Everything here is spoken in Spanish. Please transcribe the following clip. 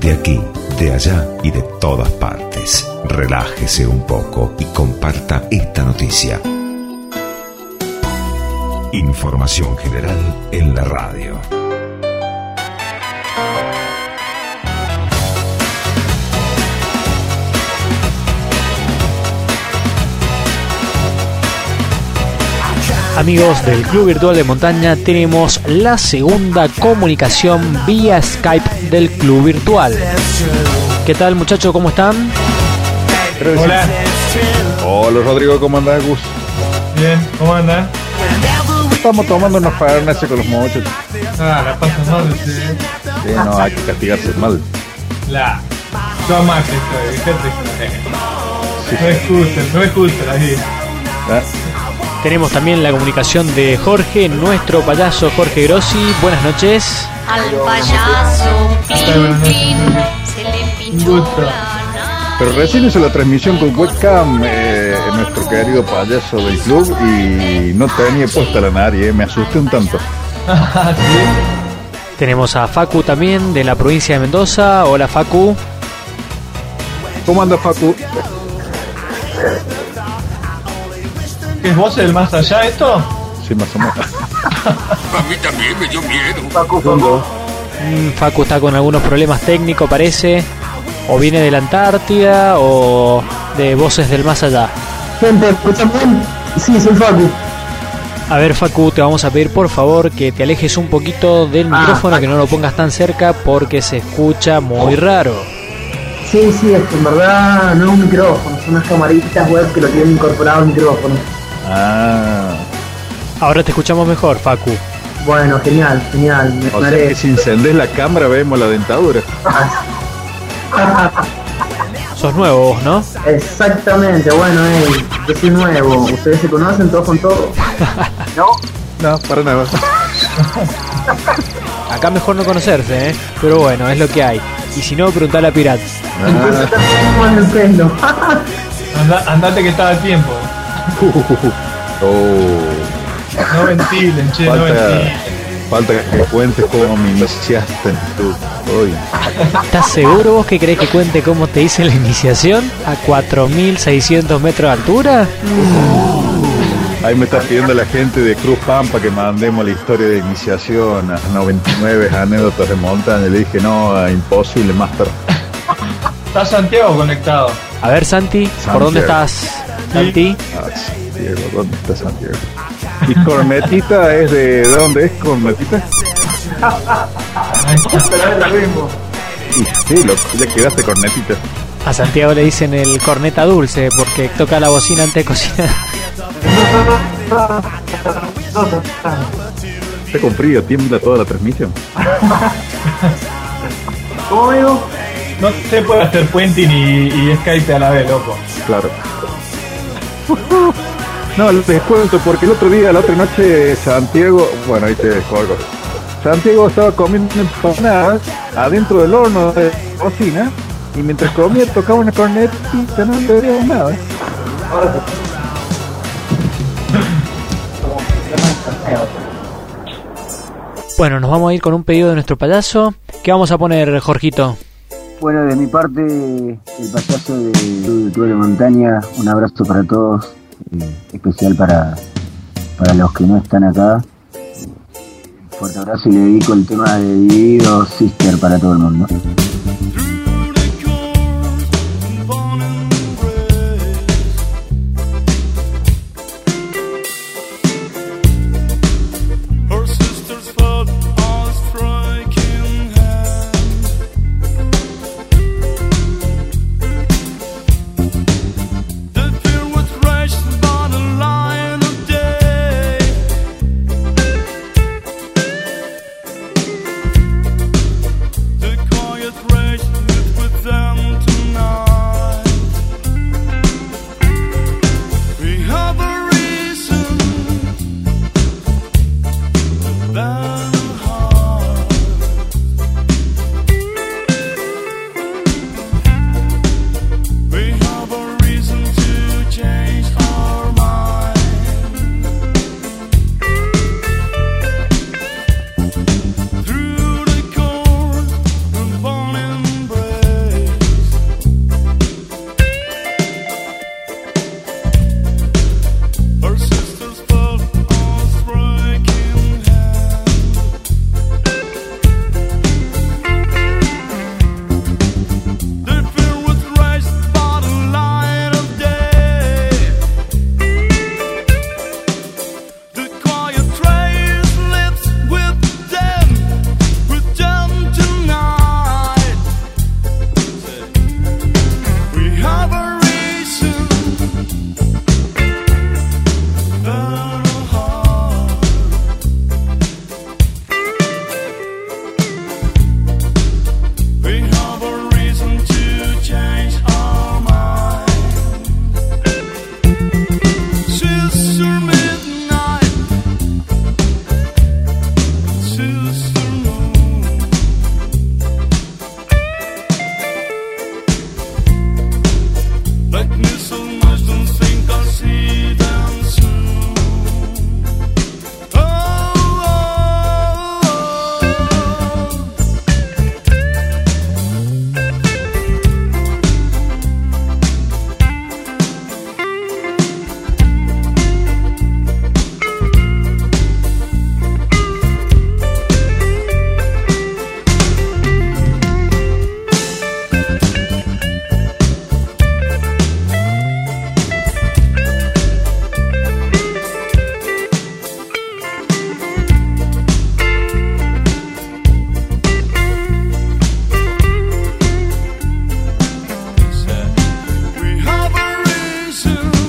de aquí, de allá y de todas partes. Relájese un poco y comparta esta noticia. Información general en la radio. Amigos del Club Virtual de Montaña, tenemos la segunda comunicación vía Skype del Club Virtual. ¿Qué tal muchachos? ¿Cómo están? Hola. Hola Rodrigo, ¿cómo andás, Gus? Bien, ¿cómo andas? Estamos tomando unos farmacia con los muchachos. Ah, la pasas mal, sí. Sí, no, hay que castigarse mal. La. Toma que estoy, fíjate. No es no es justo la vida. Ah, Tenemos también la comunicación de Jorge, nuestro payaso Jorge Grossi. Buenas noches. Al payaso, plin, plin, se le pinchó. Pero recién hizo la transmisión con webcam eh, nuestro querido payaso del club y no tenía puesta la nariz, eh, me asusté un tanto. Sí. Tenemos a Facu también de la provincia de Mendoza. Hola Facu. ¿Cómo anda Facu? ¿Qué es vos el más allá esto? Sí, más o menos. A mí también me dio miedo. Mm, Facu está con algunos problemas técnicos parece. O viene de la Antártida o de voces del más allá. Gente, ¿escuchan bien? Sí, soy Facu. A ver Facu, te vamos a pedir por favor que te alejes un poquito del Ah, micrófono, Facu. que no lo pongas tan cerca porque se escucha muy raro. Sí, sí, es que en verdad no es un micrófono, son unas camaritas web que lo tienen incorporado al micrófono. Ah, Ahora te escuchamos mejor, Facu. Bueno, genial, genial. Me o sea que si encendés la cámara vemos la dentadura. Sos nuevo vos, ¿no? Exactamente, bueno, hey, yo soy nuevo. Ustedes se conocen todos con todos. ¿No? No, para nada. Acá mejor no conocerse, ¿eh? Pero bueno, es lo que hay. Y si no, preguntale a Pirat. Entonces te pongo en el pelo. Anda- andate que estaba a tiempo. Oh, No ventilen, che, no falta, ventilen. falta que cuentes cómo me iniciaste en tu hoy. ¿Estás seguro vos que crees que cuente cómo te hice la iniciación? ¿A 4600 metros de altura? Ahí me está pidiendo la gente de Cruz Pampa que mandemos la historia de iniciación a 99 anécdotas de montaña. Le dije, no, imposible, Master. Está Santiago conectado. A ver, Santi, ¿por dónde estás? Santi, Ah, Santiago, ¿dónde está Santiago? ¿Y Cornetita es de, de dónde es Cornetita? Pero es lo mismo. Y sí, lo, ya quedaste Cornetita. a Santiago le dicen el corneta dulce porque toca la bocina antes de cocinar. Está con frío, tiembla toda la transmisión. ¿Cómo amigo? No se puede hacer puenting y, y Skype a la vez, loco. Claro. No, les cuento porque el otro día, la otra noche, Santiago, bueno, ahí te descolgo. Santiago estaba comiendo empanadas adentro del horno de la cocina y mientras comía tocaba una cornetita, no le veía nada. Bueno, nos vamos a ir con un pedido de nuestro payaso. ¿Qué vamos a poner, Jorgito? Bueno, de mi parte, el payaso de Virtual de Montaña, un abrazo para todos, eh, especial para, para los que no están acá. Fuerte abrazo y le dedico el tema de Dividido Sister para todo el mundo. to